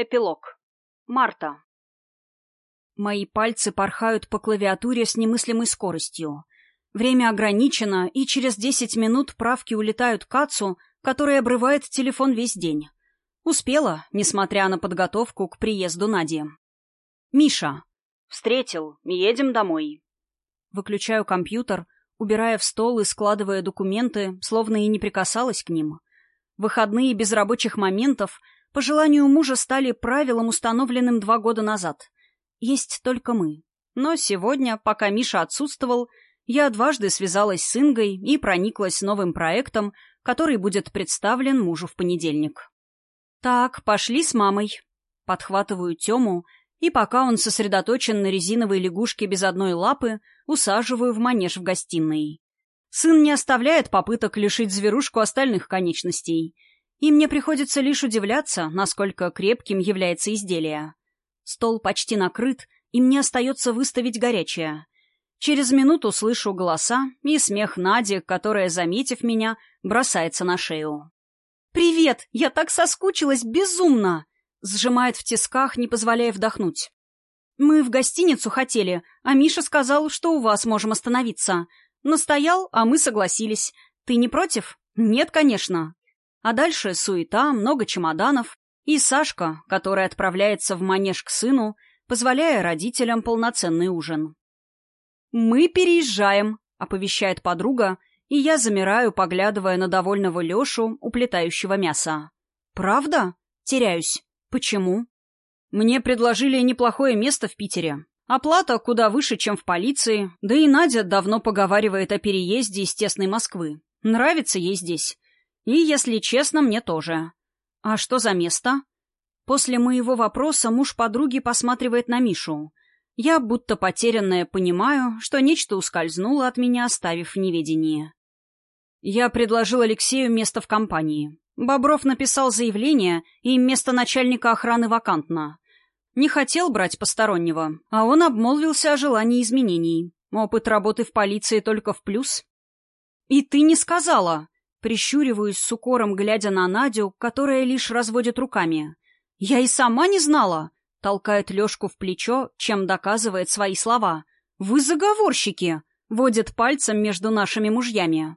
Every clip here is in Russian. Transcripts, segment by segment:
Эпилог. Марта. Мои пальцы порхают по клавиатуре с немыслимой скоростью. Время ограничено, и через десять минут правки улетают к Ацу, который обрывает телефон весь день. Успела, несмотря на подготовку к приезду Нади. Миша. Встретил. Едем домой. Выключаю компьютер, убирая в стол и складывая документы, словно и не прикасалась к ним. Выходные без рабочих моментов — по желанию мужа стали правилом, установленным два года назад. Есть только мы. Но сегодня, пока Миша отсутствовал, я дважды связалась с Ингой и прониклась новым проектом, который будет представлен мужу в понедельник. «Так, пошли с мамой». Подхватываю Тему, и пока он сосредоточен на резиновой лягушке без одной лапы, усаживаю в манеж в гостиной. Сын не оставляет попыток лишить зверушку остальных конечностей — и мне приходится лишь удивляться, насколько крепким является изделие. Стол почти накрыт, и мне остается выставить горячее. Через минуту слышу голоса и смех Нади, которая, заметив меня, бросается на шею. «Привет! Я так соскучилась, безумно!» Сжимает в тисках, не позволяя вдохнуть. «Мы в гостиницу хотели, а Миша сказал, что у вас можем остановиться. Настоял, а мы согласились. Ты не против?» «Нет, конечно», а дальше суета, много чемоданов и Сашка, который отправляется в манеж к сыну, позволяя родителям полноценный ужин. «Мы переезжаем», — оповещает подруга, и я замираю, поглядывая на довольного Лешу, уплетающего мясо. «Правда?» — теряюсь. «Почему?» «Мне предложили неплохое место в Питере. Оплата куда выше, чем в полиции, да и Надя давно поговаривает о переезде из тесной Москвы. Нравится ей здесь. И, если честно, мне тоже. А что за место? После моего вопроса муж подруги посматривает на Мишу. Я, будто потерянная, понимаю, что нечто ускользнуло от меня, оставив в неведении. Я предложил Алексею место в компании. Бобров написал заявление, и место начальника охраны вакантно. Не хотел брать постороннего, а он обмолвился о желании изменений. Опыт работы в полиции только в плюс. «И ты не сказала!» Прищуриваюсь с укором, глядя на Надю, которая лишь разводит руками. «Я и сама не знала!» — толкает Лёшку в плечо, чем доказывает свои слова. «Вы заговорщики!» — водит пальцем между нашими мужьями.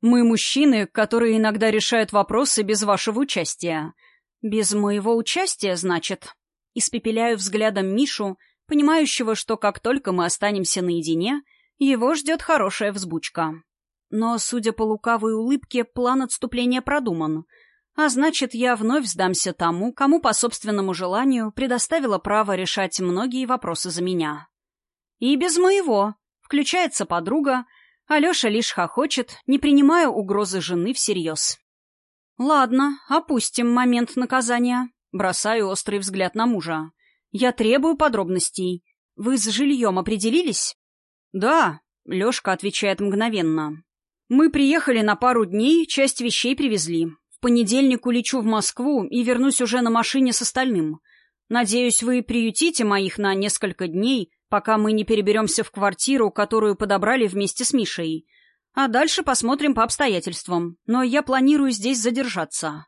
«Мы мужчины, которые иногда решают вопросы без вашего участия». «Без моего участия, значит?» Испепеляю взглядом Мишу, понимающего, что как только мы останемся наедине, его ждет хорошая взбучка. Но, судя по лукавой улыбке, план отступления продуман. А значит, я вновь сдамся тому, кому по собственному желанию предоставила право решать многие вопросы за меня. И без моего. Включается подруга, Алеша лишь хохочет, не принимая угрозы жены всерьез. «Ладно, опустим момент наказания». Бросаю острый взгляд на мужа. «Я требую подробностей. Вы с жильем определились?» «Да», — Лешка отвечает мгновенно. Мы приехали на пару дней, часть вещей привезли. В понедельник улечу в Москву и вернусь уже на машине с остальным. Надеюсь, вы приютите моих на несколько дней, пока мы не переберемся в квартиру, которую подобрали вместе с Мишей. А дальше посмотрим по обстоятельствам. Но я планирую здесь задержаться.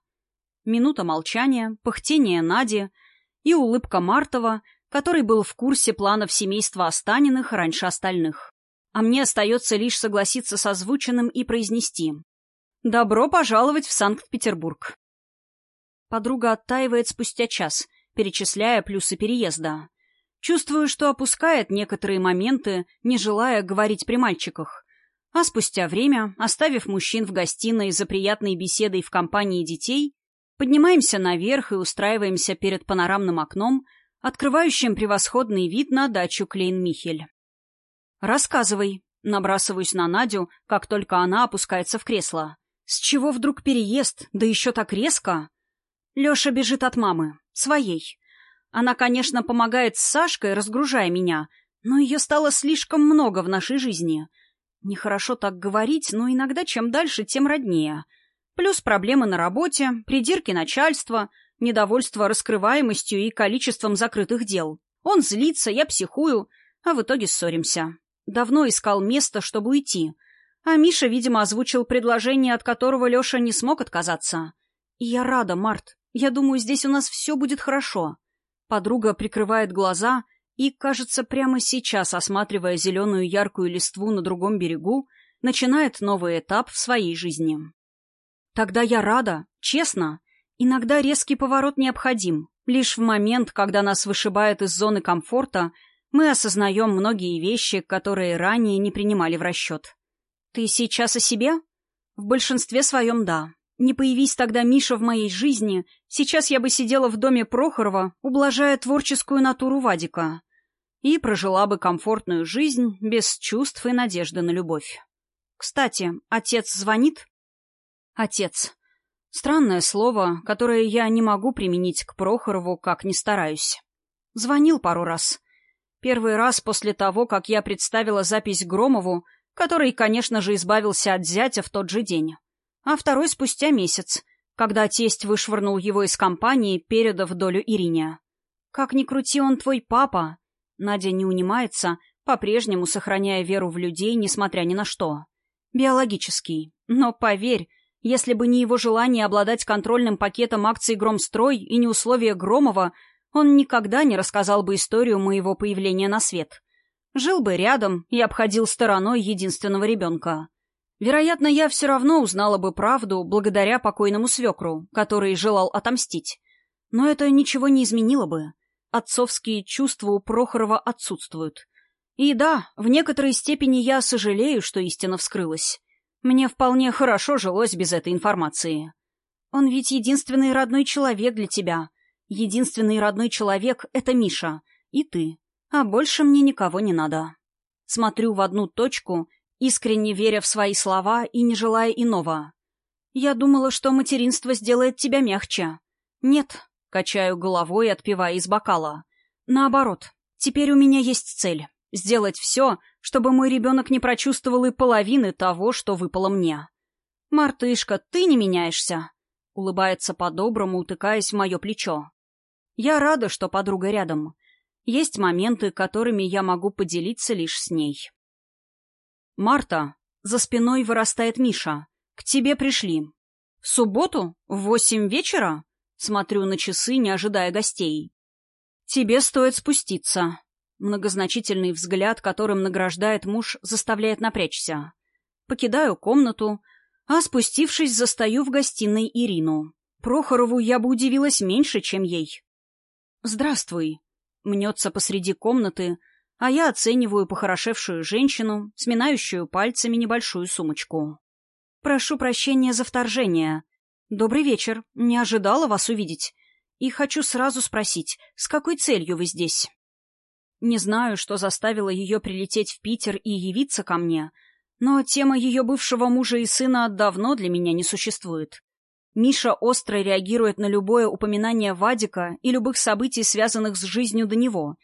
Минута молчания, пыхтение Нади и улыбка Мартова, который был в курсе планов семейства Останиных раньше остальных а мне остается лишь согласиться с озвученным и произнести «Добро пожаловать в Санкт-Петербург». Подруга оттаивает спустя час, перечисляя плюсы переезда. Чувствую, что опускает некоторые моменты, не желая говорить при мальчиках. А спустя время, оставив мужчин в гостиной за приятной беседой в компании детей, поднимаемся наверх и устраиваемся перед панорамным окном, открывающим превосходный вид на дачу Клейн-Михель. «Рассказывай». Набрасываюсь на Надю, как только она опускается в кресло. «С чего вдруг переезд? Да еще так резко!» Леша бежит от мамы. Своей. Она, конечно, помогает с Сашкой, разгружая меня, но ее стало слишком много в нашей жизни. Нехорошо так говорить, но иногда чем дальше, тем роднее. Плюс проблемы на работе, придирки начальства, недовольство раскрываемостью и количеством закрытых дел. Он злится, я психую, а в итоге ссоримся. Давно искал место, чтобы уйти. А Миша, видимо, озвучил предложение, от которого Леша не смог отказаться. И я рада, Март. Я думаю, здесь у нас все будет хорошо». Подруга прикрывает глаза и, кажется, прямо сейчас, осматривая зеленую яркую листву на другом берегу, начинает новый этап в своей жизни. Тогда я рада, честно. Иногда резкий поворот необходим. Лишь в момент, когда нас вышибает из зоны комфорта, мы осознаем многие вещи, которые ранее не принимали в расчет. Ты сейчас о себе? В большинстве своем да. Не появись тогда Миша в моей жизни, сейчас я бы сидела в доме Прохорова, ублажая творческую натуру Вадика. И прожила бы комфортную жизнь без чувств и надежды на любовь. Кстати, отец звонит? Отец. Странное слово, которое я не могу применить к Прохорову, как ни стараюсь. Звонил пару раз. Первый раз после того, как я представила запись Громову, который, конечно же, избавился от зятя в тот же день. А второй спустя месяц, когда тесть вышвырнул его из компании, передав долю Ирине. «Как ни крути, он твой папа!» Надя не унимается, по-прежнему сохраняя веру в людей, несмотря ни на что биологический. Но поверь, если бы не его желание обладать контрольным пакетом акций «Громстрой» и не условия Громова, он никогда не рассказал бы историю моего появления на свет. Жил бы рядом и обходил стороной единственного ребенка. Вероятно, я все равно узнала бы правду благодаря покойному свекру, который желал отомстить. Но это ничего не изменило бы. Отцовские чувства у Прохорова отсутствуют. И да, в некоторой степени я сожалею, что истина вскрылась. Мне вполне хорошо жилось без этой информации. Он ведь единственный родной человек для тебя. Единственный родной человек — это Миша. И ты. А больше мне никого не надо. Смотрю в одну точку, искренне веря в свои слова и не желая иного. Я думала, что материнство сделает тебя мягче. Нет, качаю головой, отпивая из бокала. Наоборот, теперь у меня есть цель. Сделать все, чтобы мой ребенок не прочувствовал и половины того, что выпало мне. «Мартышка, ты не меняешься!» — улыбается по-доброму, утыкаясь в мое плечо. Я рада, что подруга рядом. Есть моменты, которыми я могу поделиться лишь с ней. «Марта!» — за спиной вырастает Миша. «К тебе пришли». «В субботу? В восемь вечера?» Смотрю на часы, не ожидая гостей. «Тебе стоит спуститься», Многозначительный взгляд, которым награждает муж, заставляет напрячься. Покидаю комнату, а спустившись, застаю в гостиной Ирину. Прохорову я бы удивилась меньше, чем ей. «Здравствуй», — мнется посреди комнаты, а я оцениваю похорошевшую женщину, сминающую пальцами небольшую сумочку. «Прошу прощения за вторжение. Добрый вечер. Не ожидала вас увидеть. И хочу сразу спросить, с какой целью вы здесь?» Не знаю, что заставило ее прилететь в Питер и явиться ко мне, но тема ее бывшего мужа и сына давно для меня не существует. Миша остро реагирует на любое упоминание Вадика и любых событий, связанных с жизнью до него,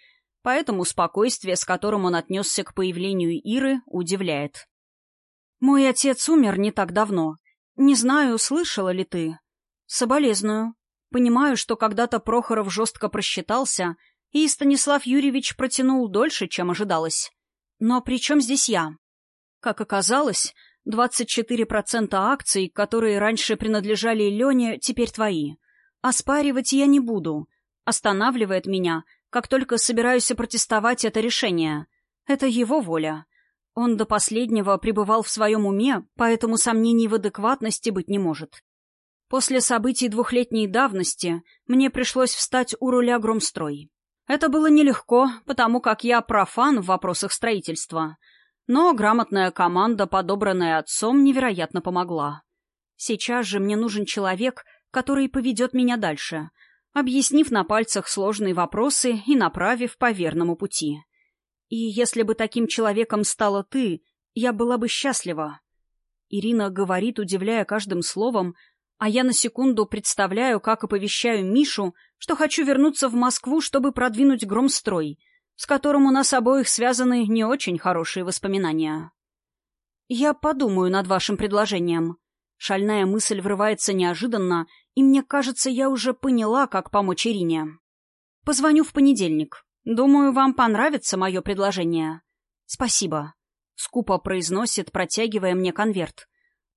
поэтому спокойствие, с которым он отнесся к появлению Иры, удивляет. «Мой отец умер не так давно. Не знаю, слышала ли ты?» «Соболезную. Понимаю, что когда-то Прохоров жестко просчитался — и Станислав Юрьевич протянул дольше, чем ожидалось. Но при чем здесь я? Как оказалось, 24% акций, которые раньше принадлежали Лене, теперь твои. Оспаривать я не буду. Останавливает меня, как только собираюсь протестовать это решение. Это его воля. Он до последнего пребывал в своем уме, поэтому сомнений в адекватности быть не может. После событий двухлетней давности мне пришлось встать у руля Громстрой. Это было нелегко, потому как я профан в вопросах строительства. Но грамотная команда, подобранная отцом, невероятно помогла. Сейчас же мне нужен человек, который поведет меня дальше, объяснив на пальцах сложные вопросы и направив по верному пути. И если бы таким человеком стала ты, я была бы счастлива. Ирина говорит, удивляя каждым словом, а я на секунду представляю, как оповещаю Мишу, что хочу вернуться в Москву, чтобы продвинуть громстрой, с которым у нас обоих связаны не очень хорошие воспоминания. «Я подумаю над вашим предложением». Шальная мысль врывается неожиданно, и мне кажется, я уже поняла, как помочь Ирине. «Позвоню в понедельник. Думаю, вам понравится мое предложение». «Спасибо», — скупо произносит, протягивая мне конверт.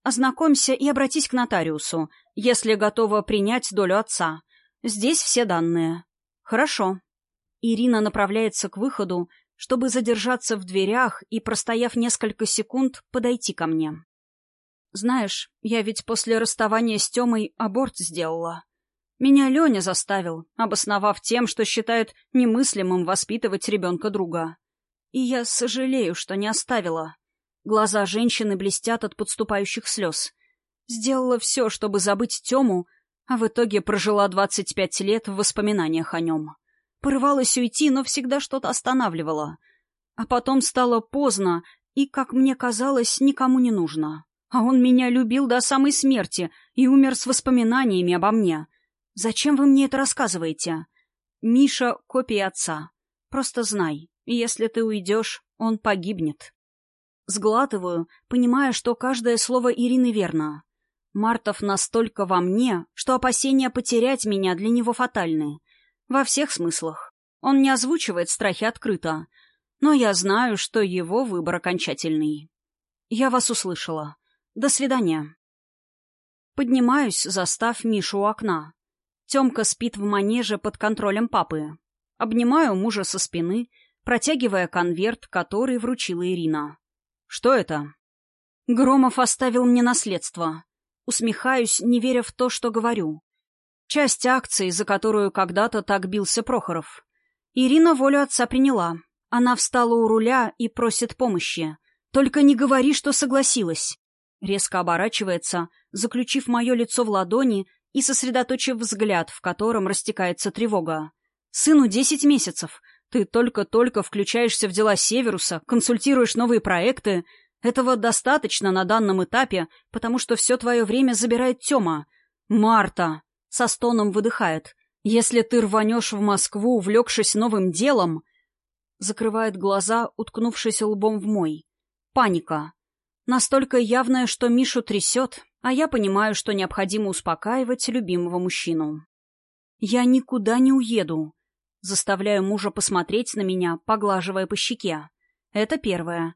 Ознакомься и обратись к нотариусу, если готова принять долю отца. Здесь все данные. Хорошо. Ирина направляется к выходу, чтобы задержаться в дверях и, простояв несколько секунд, подойти ко мне. Знаешь, я ведь после расставания с Тёмой аборт сделала. Меня Леня заставил, обосновав тем, что считает немыслимым воспитывать ребенка друга. И я сожалею, что не оставила. Глаза женщины блестят от подступающих слез. Сделала все, чтобы забыть Тему, а в итоге прожила 25 лет в воспоминаниях о нем. Порывалась уйти, но всегда что-то останавливала. А потом стало поздно и, как мне казалось, никому не нужно. А он меня любил до самой смерти и умер с воспоминаниями обо мне. Зачем вы мне это рассказываете? Миша — копия отца. Просто знай, если ты уйдешь, он погибнет. Сглатываю, понимая, что каждое слово Ирины верно. Мартов настолько во мне, что опасения потерять меня для него фатальны. Во всех смыслах. Он не озвучивает страхи открыто. Но я знаю, что его выбор окончательный. Я вас услышала. До свидания. Поднимаюсь, застав Мишу у окна. Темка спит в манеже под контролем папы. Обнимаю мужа со спины, протягивая конверт, который вручила Ирина. «Что это?» Громов оставил мне наследство. Усмехаюсь, не веря в то, что говорю. Часть акций, за которую когда-то так бился Прохоров. Ирина волю отца приняла. Она встала у руля и просит помощи. «Только не говори, что согласилась!» Резко оборачивается, заключив мое лицо в ладони и сосредоточив взгляд, в котором растекается тревога. «Сыну десять месяцев. Ты только-только включаешься в дела Северуса, консультируешь новые проекты. Этого достаточно на данном этапе, потому что все твое время забирает Тема. Марта!» Со стоном выдыхает. «Если ты рванешь в Москву, увлекшись новым делом...» Закрывает глаза, уткнувшись лбом в мой. Паника. Настолько явная, что Мишу трясет, а я понимаю, что необходимо успокаивать любимого мужчину. «Я никуда не уеду», Заставляю мужа посмотреть на меня, поглаживая по щеке. Это первое.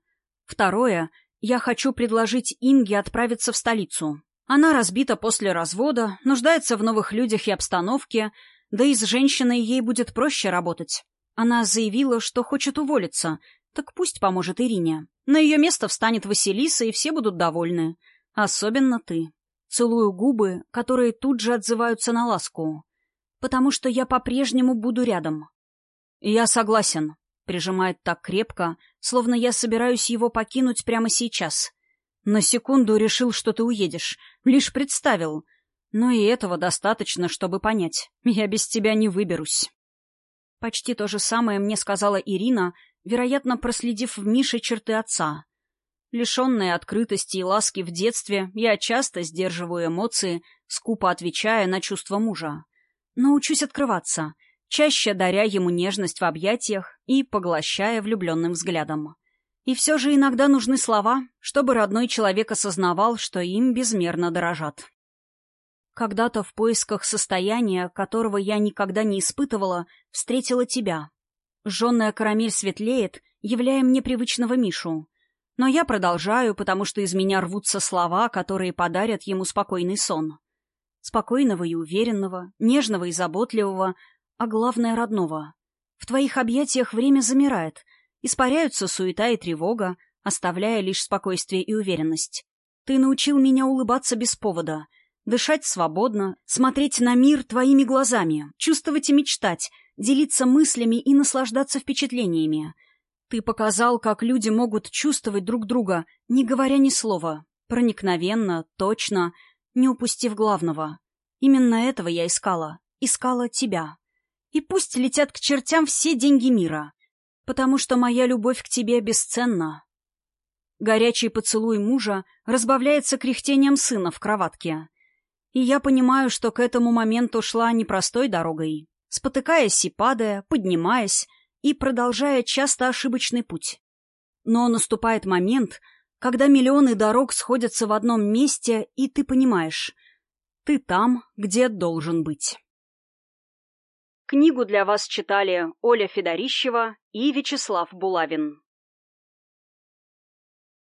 Второе. Я хочу предложить Инге отправиться в столицу. Она разбита после развода, нуждается в новых людях и обстановке, да и с женщиной ей будет проще работать. Она заявила, что хочет уволиться, так пусть поможет Ирине. На ее место встанет Василиса, и все будут довольны. Особенно ты. Целую губы, которые тут же отзываются на ласку. Потому что я по-прежнему буду рядом. Я согласен. Прижимает так крепко, словно я собираюсь его покинуть прямо сейчас. На секунду решил, что ты уедешь. Лишь представил. Но и этого достаточно, чтобы понять. Я без тебя не выберусь. Почти то же самое мне сказала Ирина, вероятно, проследив в Мише черты отца. Лишенная открытости и ласки в детстве, я часто сдерживаю эмоции, скупо отвечая на чувства мужа. Но учусь открываться, чаще даря ему нежность в объятиях и поглощая влюбленным взглядом. И все же иногда нужны слова, чтобы родной человек осознавал, что им безмерно дорожат. Когда-то в поисках состояния, которого я никогда не испытывала, встретила тебя. Жженная карамель светлеет, являя мне привычного Мишу. Но я продолжаю, потому что из меня рвутся слова, которые подарят ему спокойный сон. Спокойного и уверенного, нежного и заботливого, а главное — родного. В твоих объятиях время замирает — Испаряются суета и тревога, оставляя лишь спокойствие и уверенность. Ты научил меня улыбаться без повода, дышать свободно, смотреть на мир твоими глазами, чувствовать и мечтать, делиться мыслями и наслаждаться впечатлениями. Ты показал, как люди могут чувствовать друг друга, не говоря ни слова, проникновенно, точно, не упустив главного. Именно этого я искала. Искала тебя. И пусть летят к чертям все деньги мира потому что моя любовь к тебе бесценна. Горячий поцелуй мужа разбавляется кряхтением сына в кроватке. И я понимаю, что к этому моменту шла непростой дорогой, спотыкаясь и падая, поднимаясь и продолжая часто ошибочный путь. Но наступает момент, когда миллионы дорог сходятся в одном месте, и ты понимаешь — ты там, где должен быть. Книгу для вас читали Оля Федорищева и Вячеслав Булавин.